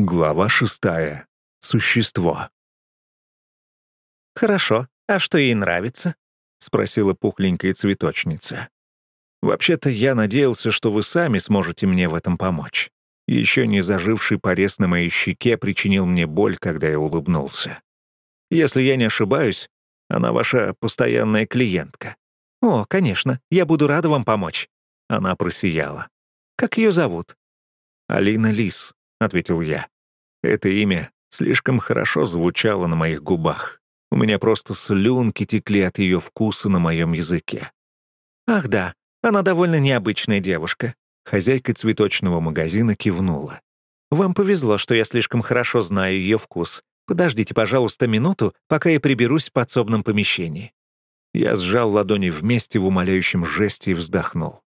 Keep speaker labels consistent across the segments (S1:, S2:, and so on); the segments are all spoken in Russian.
S1: Глава шестая. Существо.
S2: «Хорошо. А что ей нравится?» — спросила пухленькая цветочница.
S1: «Вообще-то я надеялся, что вы сами сможете мне в этом помочь. Еще не заживший порез на моей щеке причинил мне боль, когда я улыбнулся. Если я не ошибаюсь, она ваша постоянная клиентка».
S2: «О, конечно, я буду рада вам помочь».
S1: Она просияла.
S2: «Как ее зовут?»
S1: «Алина Лис», — ответил я. Это имя слишком хорошо звучало на моих губах. У меня просто слюнки текли от ее вкуса на моем языке.
S2: «Ах да, она довольно необычная девушка».
S1: Хозяйка цветочного магазина кивнула.
S2: «Вам повезло, что я слишком хорошо знаю ее вкус. Подождите, пожалуйста, минуту, пока я приберусь в подсобном помещении».
S1: Я сжал ладони вместе в умоляющем жесте и вздохнул.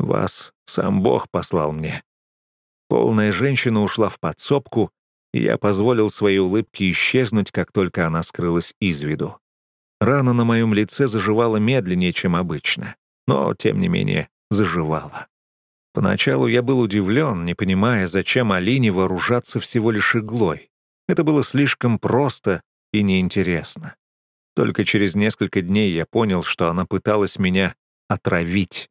S1: «Вас сам Бог послал мне. Полная женщина ушла в подсобку, и я позволил своей улыбке исчезнуть, как только она скрылась из виду. Рана на моем лице заживала медленнее, чем обычно, но, тем не менее, заживала. Поначалу я был удивлен, не понимая, зачем Алине вооружаться всего лишь иглой. Это было слишком просто и неинтересно. Только через несколько дней я понял, что она пыталась меня отравить.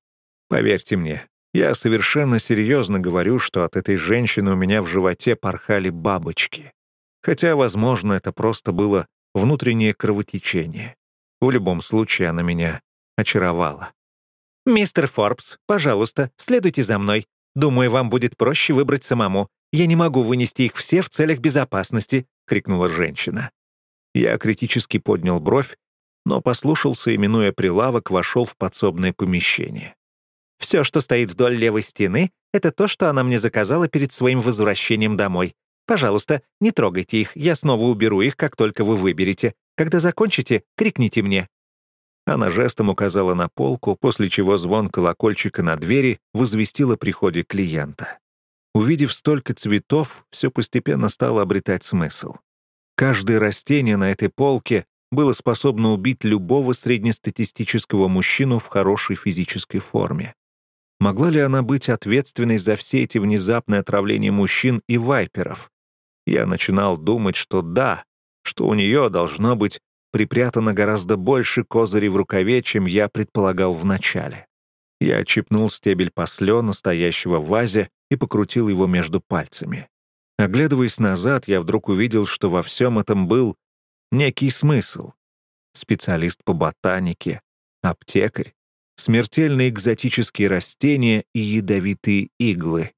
S1: Поверьте мне, я совершенно серьезно говорю, что от этой женщины у меня в животе порхали бабочки. Хотя, возможно, это просто было внутреннее кровотечение. В любом случае, она меня очаровала.
S2: «Мистер Форбс, пожалуйста, следуйте за мной. Думаю, вам будет проще выбрать самому. Я не могу вынести их все в целях безопасности», — крикнула женщина.
S1: Я критически поднял бровь, но послушался и, минуя прилавок, вошел в подсобное помещение.
S2: Все, что стоит вдоль левой стены, это то, что она мне заказала перед своим возвращением домой. Пожалуйста, не трогайте их, я снова уберу их, как только вы выберете. Когда закончите, крикните мне».
S1: Она жестом указала на полку, после чего звон колокольчика на двери возвестил о приходе клиента. Увидев столько цветов, все постепенно стало обретать смысл. Каждое растение на этой полке было способно убить любого среднестатистического мужчину в хорошей физической форме. Могла ли она быть ответственной за все эти внезапные отравления мужчин и вайперов? Я начинал думать, что да, что у нее должно быть припрятано гораздо больше козырей в рукаве, чем я предполагал вначале. Я отщипнул стебель послена, стоящего в вазе, и покрутил его между пальцами. Оглядываясь назад, я вдруг увидел, что во всем этом был некий смысл. Специалист по ботанике, аптекарь, смертельные экзотические растения и ядовитые иглы.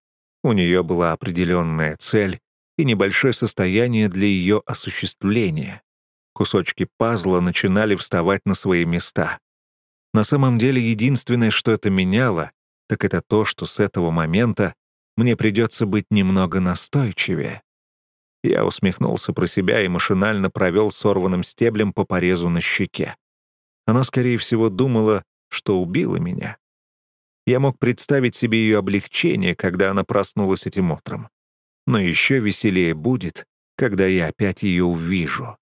S1: У нее была определенная цель и небольшое состояние для ее осуществления. Кусочки пазла начинали вставать на свои места. На самом деле, единственное, что это меняло, так это то, что с этого момента мне придется быть немного настойчивее. Я усмехнулся про себя и машинально провел сорванным стеблем по порезу на щеке. Она, скорее всего, думала, что убила меня. Я мог представить себе ее облегчение, когда она проснулась этим утром. Но еще веселее будет, когда я опять ее увижу.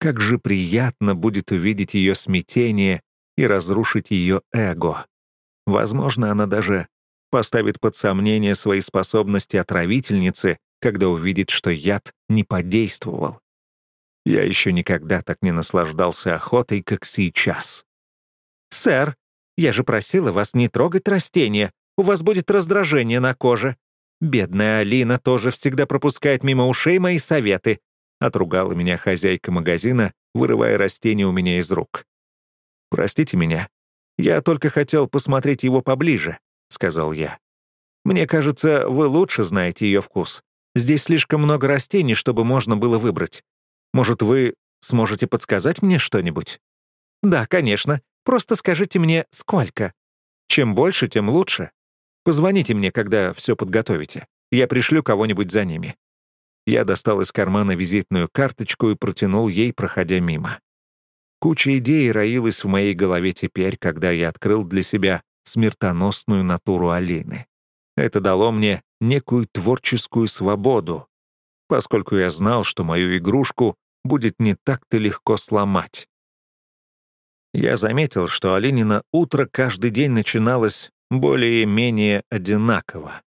S1: Как же приятно будет увидеть ее смятение и разрушить ее эго. Возможно, она даже поставит под сомнение свои способности отравительницы, когда увидит, что яд не подействовал. Я еще никогда так не наслаждался охотой, как сейчас.
S2: «Сэр, я же просила вас не трогать растения. У вас будет раздражение на коже. Бедная Алина тоже всегда пропускает мимо ушей мои советы», — отругала меня хозяйка магазина, вырывая растение у меня из рук.
S1: «Простите меня. Я только хотел посмотреть его поближе», — сказал я. «Мне кажется, вы лучше знаете ее вкус. Здесь слишком много растений, чтобы можно было выбрать. Может, вы сможете подсказать мне что-нибудь?»
S2: «Да, конечно. Просто скажите мне, сколько. Чем больше, тем лучше. Позвоните мне, когда все подготовите. Я пришлю кого-нибудь за ними».
S1: Я достал из кармана визитную карточку и протянул ей, проходя мимо. Куча идей роилась в моей голове теперь, когда я открыл для себя смертоносную натуру Алины. Это дало мне некую творческую свободу, поскольку я знал, что мою игрушку будет не так-то легко сломать. Я заметил, что Оленина утро каждый день начиналось более-менее одинаково.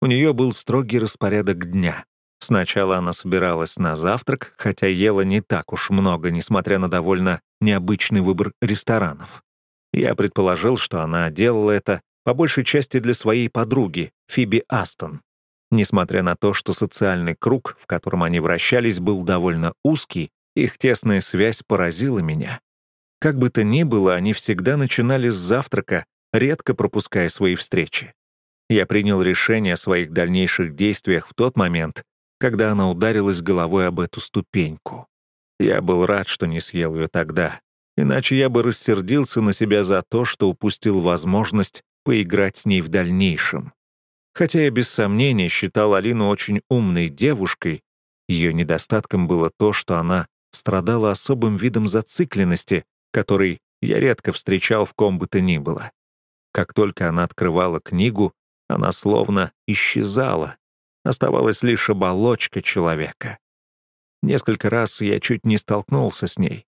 S1: У нее был строгий распорядок дня. Сначала она собиралась на завтрак, хотя ела не так уж много, несмотря на довольно необычный выбор ресторанов. Я предположил, что она делала это по большей части для своей подруги, Фиби Астон. Несмотря на то, что социальный круг, в котором они вращались, был довольно узкий, их тесная связь поразила меня. Как бы то ни было, они всегда начинали с завтрака, редко пропуская свои встречи. Я принял решение о своих дальнейших действиях в тот момент, когда она ударилась головой об эту ступеньку. Я был рад, что не съел ее тогда, иначе я бы рассердился на себя за то, что упустил возможность поиграть с ней в дальнейшем. Хотя я без сомнения считал Алину очень умной девушкой, ее недостатком было то, что она страдала особым видом зацикленности, который я редко встречал в ком бы то ни было. Как только она открывала книгу, она словно исчезала. Оставалась лишь оболочка человека. Несколько раз я чуть не столкнулся с ней.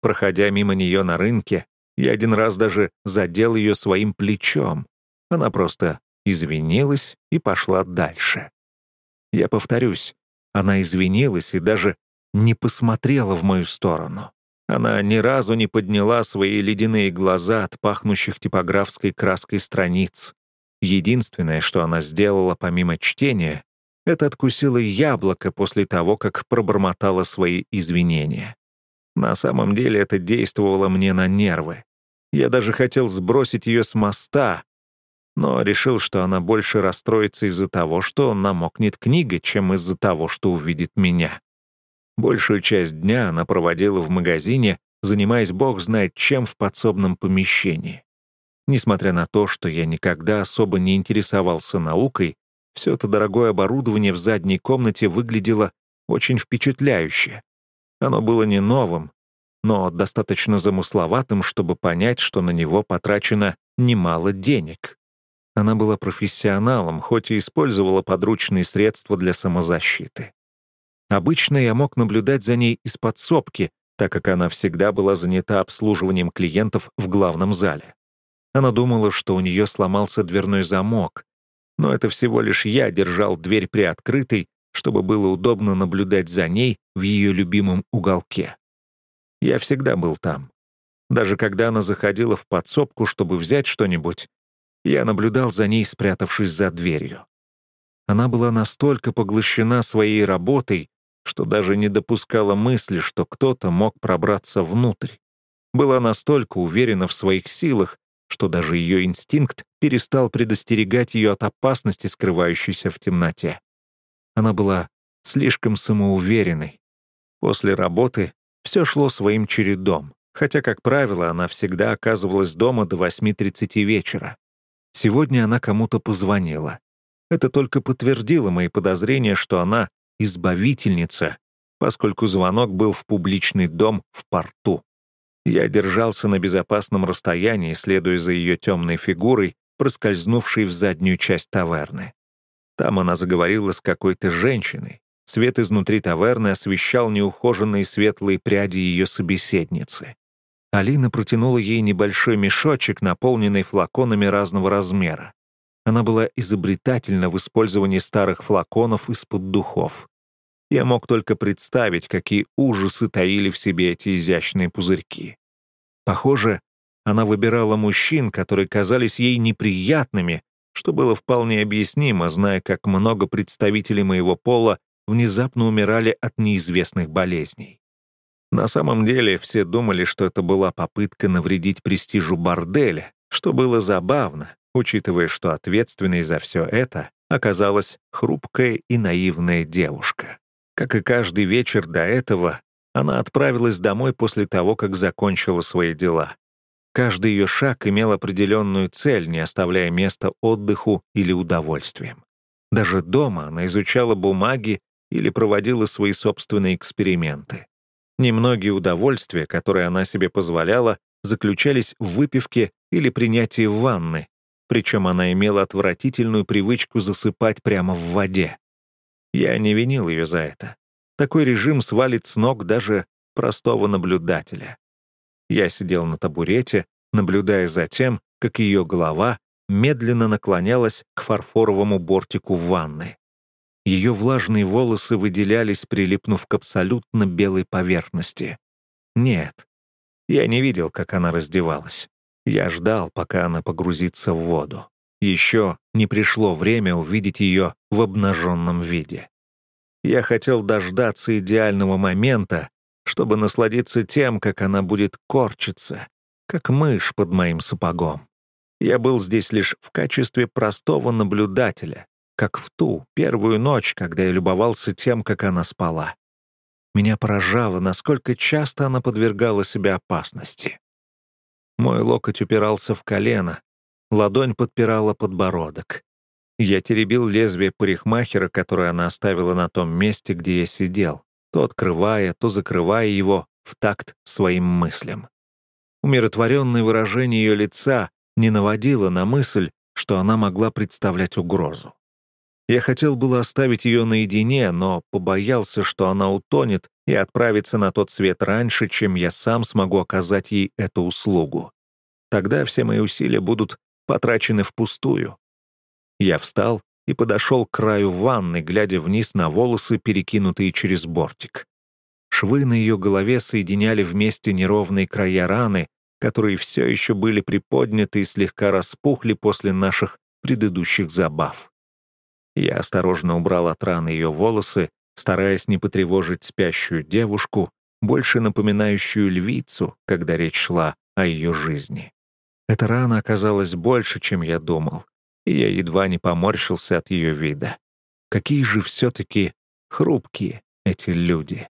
S1: Проходя мимо нее на рынке, я один раз даже задел ее своим плечом. Она просто извинилась и пошла дальше. Я повторюсь, она извинилась и даже не посмотрела в мою сторону. Она ни разу не подняла свои ледяные глаза от пахнущих типографской краской страниц. Единственное, что она сделала помимо чтения, это откусила яблоко после того, как пробормотала свои извинения. На самом деле это действовало мне на нервы. Я даже хотел сбросить ее с моста, но решил, что она больше расстроится из-за того, что намокнет книга, чем из-за того, что увидит меня. Большую часть дня она проводила в магазине, занимаясь бог знает чем в подсобном помещении. Несмотря на то, что я никогда особо не интересовался наукой, все это дорогое оборудование в задней комнате выглядело очень впечатляюще. Оно было не новым, но достаточно замысловатым, чтобы понять, что на него потрачено немало денег. Она была профессионалом, хоть и использовала подручные средства для самозащиты. Обычно я мог наблюдать за ней из подсобки, так как она всегда была занята обслуживанием клиентов в главном зале. Она думала, что у нее сломался дверной замок, но это всего лишь я держал дверь приоткрытой, чтобы было удобно наблюдать за ней в ее любимом уголке. Я всегда был там. Даже когда она заходила в подсобку, чтобы взять что-нибудь, я наблюдал за ней, спрятавшись за дверью. Она была настолько поглощена своей работой, что даже не допускала мысли, что кто-то мог пробраться внутрь. Была настолько уверена в своих силах, что даже ее инстинкт перестал предостерегать ее от опасности, скрывающейся в темноте. Она была слишком самоуверенной. После работы все шло своим чередом, хотя, как правило, она всегда оказывалась дома до 8.30 вечера. Сегодня она кому-то позвонила. Это только подтвердило мои подозрения, что она избавительница, поскольку звонок был в публичный дом в порту. Я держался на безопасном расстоянии, следуя за ее темной фигурой, проскользнувшей в заднюю часть таверны. Там она заговорила с какой-то женщиной. Свет изнутри таверны освещал неухоженные светлые пряди ее собеседницы. Алина протянула ей небольшой мешочек, наполненный флаконами разного размера. Она была изобретательна в использовании старых флаконов из-под духов. Я мог только представить, какие ужасы таили в себе эти изящные пузырьки. Похоже, она выбирала мужчин, которые казались ей неприятными, что было вполне объяснимо, зная, как много представителей моего пола внезапно умирали от неизвестных болезней. На самом деле все думали, что это была попытка навредить престижу борделя, что было забавно, учитывая, что ответственной за все это оказалась хрупкая и наивная девушка. Как и каждый вечер до этого, она отправилась домой после того, как закончила свои дела. Каждый ее шаг имел определенную цель, не оставляя места отдыху или удовольствиям. Даже дома она изучала бумаги или проводила свои собственные эксперименты. Немногие удовольствия, которые она себе позволяла, заключались в выпивке или принятии ванны, причем она имела отвратительную привычку засыпать прямо в воде. Я не винил ее за это. Такой режим свалит с ног даже простого наблюдателя. Я сидел на табурете, наблюдая за тем, как ее голова медленно наклонялась к фарфоровому бортику ванны. Ее влажные волосы выделялись, прилипнув к абсолютно белой поверхности. Нет, я не видел, как она раздевалась. Я ждал, пока она погрузится в воду. Еще не пришло время увидеть ее в обнаженном виде. Я хотел дождаться идеального момента, чтобы насладиться тем, как она будет корчиться, как мышь под моим сапогом. Я был здесь лишь в качестве простого наблюдателя, как в ту первую ночь, когда я любовался тем, как она спала. Меня поражало, насколько часто она подвергала себя опасности. Мой локоть упирался в колено, ладонь подпирала подбородок. Я теребил лезвие парикмахера, которое она оставила на том месте, где я сидел, то открывая, то закрывая его в такт своим мыслям. Умиротворенное выражение ее лица не наводило на мысль, что она могла представлять угрозу. Я хотел было оставить ее наедине, но побоялся, что она утонет и отправится на тот свет раньше, чем я сам смогу оказать ей эту услугу. Тогда все мои усилия будут потрачены впустую. Я встал и подошел к краю ванны, глядя вниз на волосы, перекинутые через бортик. Швы на ее голове соединяли вместе неровные края раны, которые все еще были приподняты и слегка распухли после наших предыдущих забав. Я осторожно убрал от раны ее волосы, стараясь не потревожить спящую девушку, больше напоминающую львицу, когда речь шла о ее жизни. Эта рана оказалась больше, чем я думал, и я едва не поморщился от ее вида. Какие же все-таки хрупкие эти люди.